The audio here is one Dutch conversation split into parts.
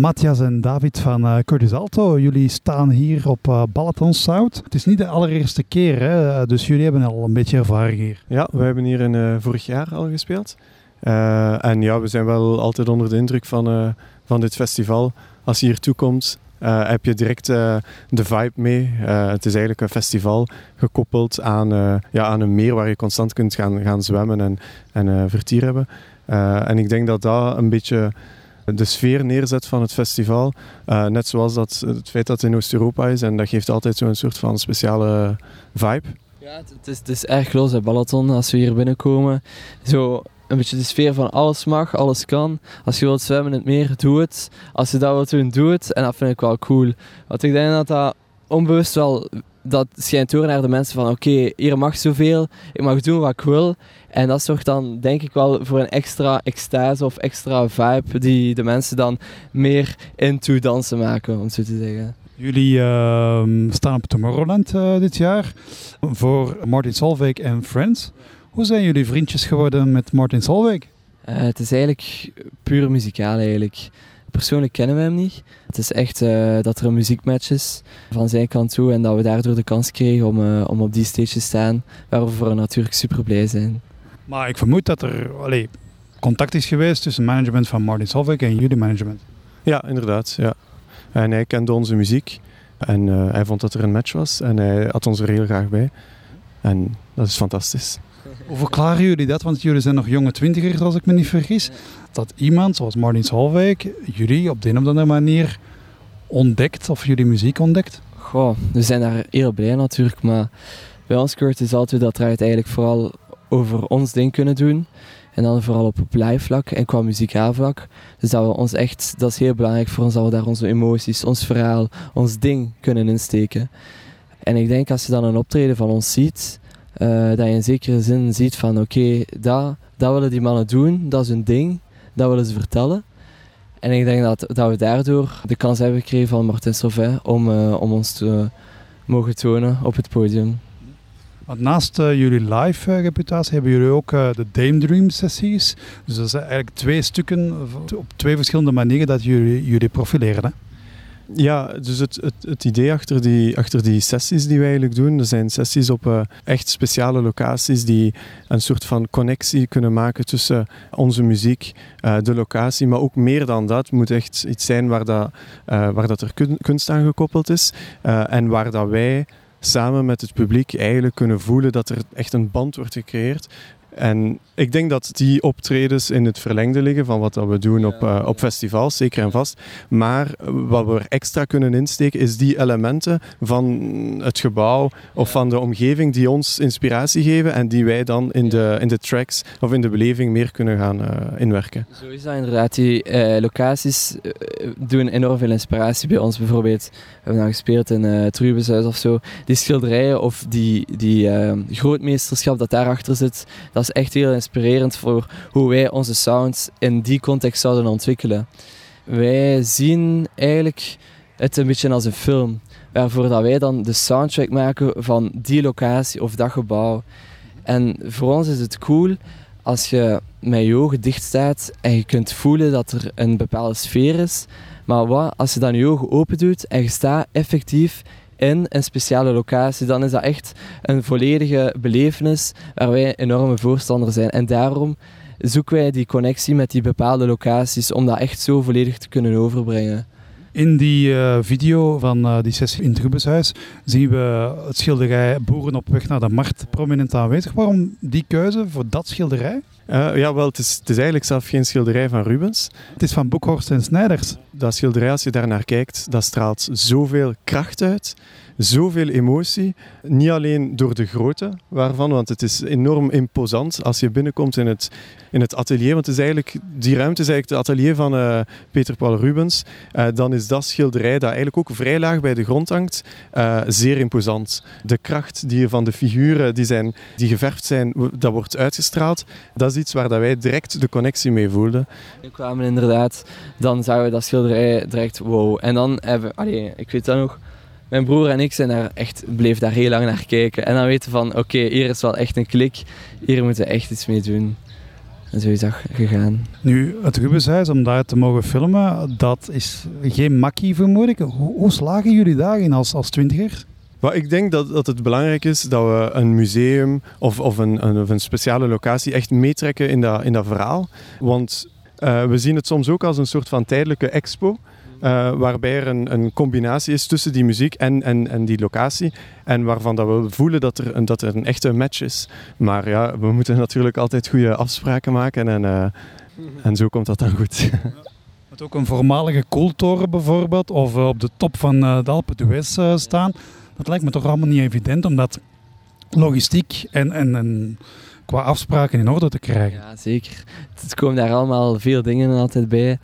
Matthias en David van uh, Curtis Alto. Jullie staan hier op uh, Balaton. Het is niet de allereerste keer, hè? dus jullie hebben al een beetje ervaring hier. Ja, we hebben hier in, vorig jaar al gespeeld. en ja, we zijn wel altijd onder de indruk van, van dit festival. Als je hier toekomt, uh, heb je direct de vibe mee. Het is eigenlijk een festival gekoppeld aan, ja, aan een meer waar je constant kunt gaan, gaan zwemmen en, en vertier hebben. en ik denk dat dat een beetje de sfeer neerzet van het festival. net zoals dat, het feit dat het in Oost-Europa is en dat geeft altijd zo'n soort van speciale vibe. Ja, het is, het is erg los bij Balaton als we hier binnenkomen. Zo een beetje de sfeer van alles mag, alles kan. Als je wilt zwemmen in het meer, doe het. Als je dat wilt doen, doe het. En dat vind ik wel cool. Want ik denk dat dat onbewust wel dat schijnt door naar de mensen van oké, hier mag zoveel, ik mag doen wat ik wil. En dat zorgt dan denk ik wel voor een extra extase of extra vibe die de mensen dan meer into dansen maken, om zo te zeggen. Jullie uh, staan op Tomorrowland uh, dit jaar voor Martin Solveig en Friends. Hoe zijn jullie vriendjes geworden met Martin Solveig? Uh, het is eigenlijk puur muzikaal eigenlijk. Persoonlijk kennen we hem niet. Het is echt uh, dat er een muziekmatch is van zijn kant toe en dat we daardoor de kans kregen om, uh, om op die stage te staan, waar we natuurlijk super blij zijn. Maar ik vermoed dat er allee, contact is geweest tussen het management van Martin Solveig en jullie management. Ja, inderdaad. Ja. En hij kende onze muziek en hij vond dat er een match was en hij had ons er heel graag bij. En dat is fantastisch. Hoe verklaren jullie dat? Want jullie zijn nog jonge twintigers, als ik me niet vergis. Dat iemand zoals Martin Solveig jullie op de een of andere manier ontdekt of jullie muziek ontdekt? Goh, we zijn daar heel blij natuurlijk. Maar bij ons Kurt is altijd dat draait eigenlijk vooral over ons ding kunnen doen. En dan vooral op live vlak en qua muzikaal vlak. Dus dat we ons echt, dat is heel belangrijk voor ons, dat we daar onze emoties, ons verhaal, ons ding kunnen insteken. En ik denk als je dan een optreden van ons ziet, uh, dat je in zekere zin ziet van oké, dat, dat willen die mannen doen, dat is hun ding, dat willen ze vertellen. En ik denk dat, dat we daardoor de kans hebben gekregen van Martin Sauvé om, uh, om ons te mogen tonen op het podium. Naast uh, jullie live reputatie hebben jullie ook de Dame Dream sessies. Dus dat zijn eigenlijk twee stukken op twee verschillende manieren dat jullie jullie profileren. Hè? Ja, dus het, het, het, idee achter die, achter die sessies die wij eigenlijk doen, dat zijn sessies op uh, echt speciale locaties die een soort van connectie kunnen maken tussen onze muziek, uh, de locatie, maar ook meer dan dat. Moet echt iets zijn waar, dat, uh, waar dat er kunst aan gekoppeld is en waar dat wij samen met het publiek eigenlijk kunnen voelen dat er echt een band wordt gecreëerd en ik denk dat die optredens in het verlengde liggen van wat we doen op, uh, op festivals, zeker en vast. Maar wat we er extra kunnen insteken, is die elementen van het gebouw of van de omgeving die ons inspiratie geven en die wij dan in de, in de tracks of in de beleving meer kunnen gaan uh, inwerken. Zo is dat inderdaad. Die uh, locaties doen enorm veel inspiratie bij ons. Bijvoorbeeld, we hebben nou gespeeld in het Rubenshuis of zo. Die schilderijen of die, die grootmeesterschap dat daarachter zit, dat is echt heel inspirerend voor hoe wij onze sounds in die context zouden ontwikkelen. Wij zien eigenlijk het een beetje als een film, waarvoor dat wij dan de soundtrack maken van die locatie of dat gebouw. En voor ons is het cool als je met je ogen dicht staat en je kunt voelen dat er een bepaalde sfeer is. Maar wat als je dan je ogen open doet en je staat effectief in een speciale locatie, dan is dat echt een volledige belevenis waar wij enorme voorstander zijn. En daarom zoeken wij die connectie met die bepaalde locaties om dat echt zo volledig te kunnen overbrengen. In die uh, video van uh, die sessie in het Rubenshuis zien we het schilderij Boeren op weg naar de markt prominent aanwezig. Waarom die keuze voor dat schilderij? Uh, ja, wel, het is, het is eigenlijk zelf geen schilderij van Rubens. Het is van Boekhorst en Snijders. Dat schilderij, als je daar naar kijkt, dat straalt zoveel kracht uit zoveel emotie. Niet alleen door de grootte waarvan, want het is enorm imposant als je binnenkomt in het, in het atelier. Want het is eigenlijk, die ruimte is eigenlijk het atelier van uh, Peter Paul Rubens. Uh, dan is dat schilderij dat eigenlijk ook vrij laag bij de grond hangt, uh, zeer imposant. De kracht die van de figuren die, zijn, die geverfd zijn, dat wordt uitgestraald. Dat is iets waar dat wij direct de connectie mee voelden. We kwamen inderdaad, dan zagen we dat schilderij direct wow. En dan hebben, allee, ik weet dat nog mijn broer en ik zijn daar echt, bleef daar heel lang naar kijken. En dan weten van, oké, hier is wel echt een klik. Hier moeten we echt iets mee doen. En zo is dat gegaan. Nu, het Rubenshuis, om daar te mogen filmen, dat is geen makkie vermoed ik. Hoe, hoe slagen jullie daarin als, als twintiger? Maar ik denk dat, dat het belangrijk is dat we een museum of, of, een, een, of een speciale locatie echt meetrekken in dat, in dat verhaal. Want uh, we zien het soms ook als een soort van tijdelijke expo. Uh, waarbij er een, een, combinatie is tussen die muziek en, en, en die locatie. En waarvan dat we voelen dat er, een, dat er een echte match is. Maar ja, we moeten natuurlijk altijd goede afspraken maken. En, uh, en zo komt dat dan goed. Met ook een voormalige koeltoren bijvoorbeeld. Of op de top van de Alpe d'Huez staan. Dat lijkt me toch allemaal niet evident. Omdat logistiek en, en, en qua afspraken in orde te krijgen. Ja, zeker. Het komen daar allemaal veel dingen altijd bij.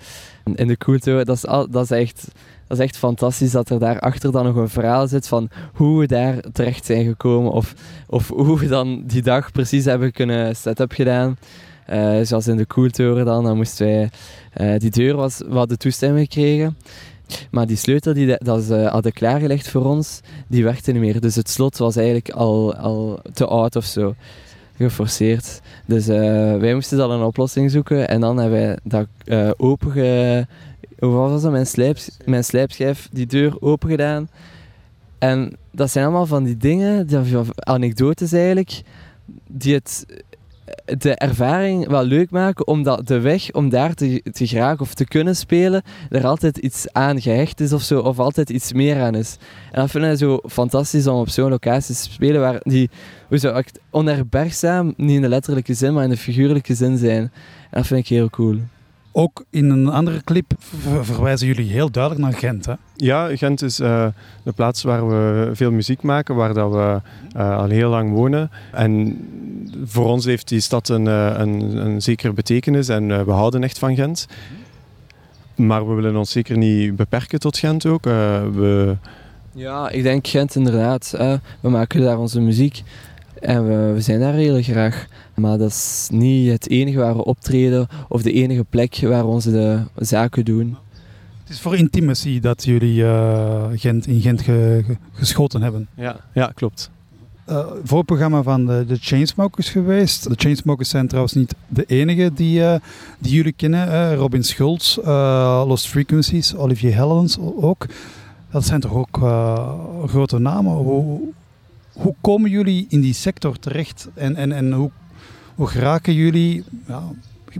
In de Koeltoren, dat is, dat, is echt, dat is echt fantastisch dat er daarachter dan nog een verhaal zit van hoe we daar terecht zijn gekomen. Of, of hoe we dan die dag precies hebben kunnen set-up gedaan. Uh, zoals in de Koeltoren dan, dan moesten wij... Uh, die deur was, we hadden toestemming gekregen. Maar die sleutel die dat ze hadden klaargelegd voor ons, die werkte niet meer. Dus het slot was eigenlijk al, al te oud of zo geforceerd. Dus uh, wij moesten dan een oplossing zoeken en dan hebben wij dat uh, openge... Hoe was dat? Mijn, slijp, mijn slijpschijf, die deur open gedaan. En dat zijn allemaal van die dingen, die anekdotes eigenlijk, die het de ervaring wel leuk maken, omdat de weg om daar te, te geraken of te kunnen spelen, er altijd iets aan gehecht is of zo, of altijd iets meer aan is. En dat vind ik zo fantastisch om op zo'n locatie te spelen waar die hoe zou ik, onherbergzaam, niet in de letterlijke zin, maar in de figuurlijke zin zijn. En dat vind ik heel cool. Ook in een andere clip verwijzen jullie heel duidelijk naar Gent. Hè? Ja, Gent is uh, de plaats waar we veel muziek maken, waar dat we uh, al heel lang wonen. En voor ons heeft die stad een, uh, een, een zekere betekenis en we houden echt van Gent. Maar we willen ons zeker niet beperken tot Gent ook. we... Ja, ik denk Gent inderdaad. we maken daar onze muziek. En we, we, zijn daar heel graag. Maar dat is niet het enige waar we optreden of de enige plek waar we onze zaken doen. Het is voor intimacy dat jullie uh, Gent, in Gent ge, ge, geschoten hebben. Ja, ja klopt. Uh, voorprogramma van de, de Chainsmokers geweest. De Chainsmokers zijn trouwens niet de enige die, uh, die jullie kennen. Robin Schulz, Lost Frequencies, Olivier Helens ook. Dat zijn toch ook grote namen. Hoe, hoe komen jullie in die sector terecht en, en, en hoe, hoe geraken jullie ja,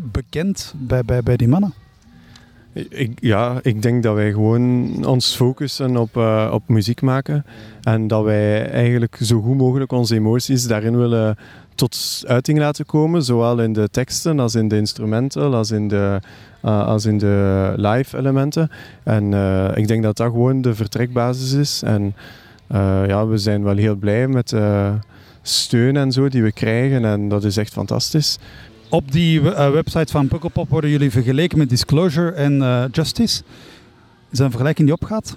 bekend bij, bij, bij die mannen? Ik, ja, ik denk dat wij gewoon ons focussen op, uh, op muziek maken. En dat wij eigenlijk zo goed mogelijk onze emoties daarin willen tot uiting laten komen. Zowel in de teksten als in de instrumenten, als in de, uh, als in de live elementen. En uh, ik denk dat dat gewoon de vertrekbasis is. En ja, we zijn wel heel blij met de steun en zo die we krijgen. En dat is echt fantastisch. Op die uh, website van Pukkelpop worden jullie vergeleken met Disclosure en Justice. Is dat een vergelijking die opgaat?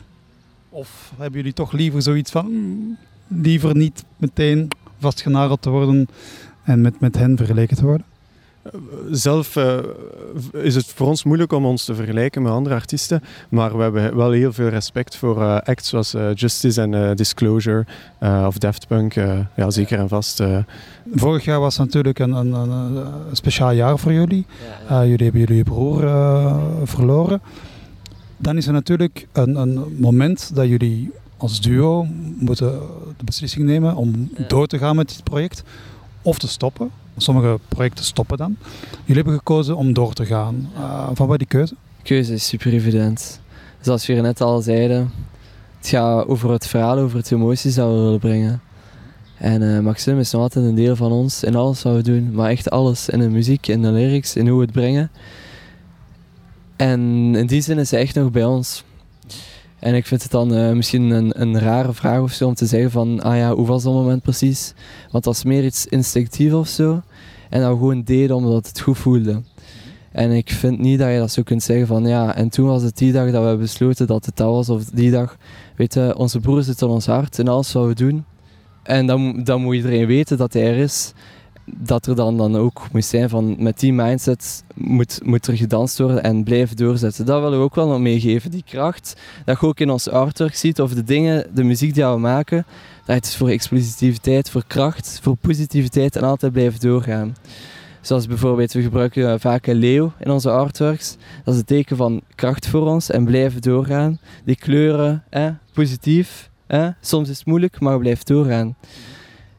Of hebben jullie toch liever zoiets van mm, liever niet meteen vastgenageld te worden en met, met hen vergeleken te worden? Zelf uh, is het voor ons moeilijk om ons te vergelijken met andere artiesten, maar we hebben wel heel veel respect voor uh, acts zoals uh, Justice en Disclosure of Daft Punk, ja, zeker en vast. Vorig jaar was natuurlijk een, een, een, speciaal jaar voor jullie. Ja, ja. jullie hebben jullie broer verloren. Dan is er natuurlijk een, een moment dat jullie als duo moeten de beslissing nemen om door te gaan met dit project of te stoppen. Sommige projecten stoppen dan. Jullie hebben gekozen om door te gaan. Uh, van wat die keuze? Keuze is super evident. Zoals we net al zeiden, het gaat over het verhaal, over het emoties dat we willen brengen. En uh, Maxim is nog altijd een deel van ons in alles wat we doen, maar echt alles. In de muziek, in de lyrics, in hoe we het brengen. En in die zin is hij echt nog bij ons. En ik vind het dan uh, misschien een, een rare vraag of zo om te zeggen van, ah ja, hoe was dat moment precies? Want dat is meer iets instinctief of zo. En dat we gewoon deden omdat het goed voelde. En ik vind niet dat je dat zo kunt zeggen van, ja, en toen was het die dag dat we besloten dat het dat was, of die dag, weet je, onze broer zit in ons hart in alles wat we doen. En dan, dan moet iedereen weten dat hij er is dat er dan, dan ook moet zijn van met die mindset moet, moet er gedanst worden en blijven doorzetten. Dat willen we ook wel nog meegeven, die kracht. Dat je ook in ons artwork ziet of de dingen, de muziek die we maken, dat het is voor explosiviteit, voor kracht, voor positiviteit en altijd blijven doorgaan. Zoals bijvoorbeeld, we gebruiken vaak een leeuw in onze artworks. Dat is een teken van kracht voor ons en blijven doorgaan. Die kleuren, eh, positief. Eh. Soms is het moeilijk, maar blijven doorgaan.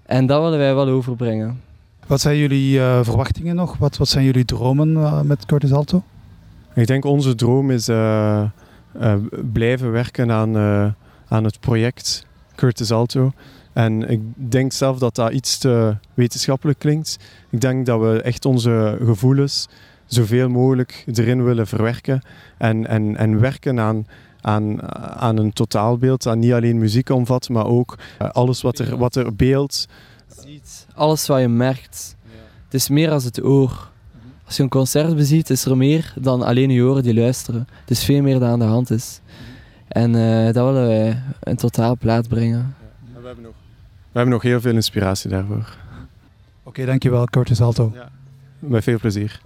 En dat willen wij wel overbrengen. Wat zijn jullie uh, verwachtingen nog? Wat, wat zijn jullie dromen uh, met Curtis Alto? Ik denk onze droom is uh, blijven werken aan, aan het project Curtis Alto. En ik denk zelf dat dat iets te wetenschappelijk klinkt. Ik denk dat we echt onze gevoelens zoveel mogelijk erin willen verwerken en, en, en werken aan, aan, aan een totaalbeeld dat niet alleen muziek omvat, maar ook alles wat er, wat er beeld ziet, alles wat je merkt. Het is meer als het oor. Als je een concert beziet, is er meer dan alleen je oren die luisteren. Het is veel meer dat aan de hand is. En uh, dat willen wij een totaal plaat brengen. Ja. we, hebben nog, we hebben nog heel veel inspiratie daarvoor. Oké, okay, dankjewel Curtis Alto. Ja. Met veel plezier.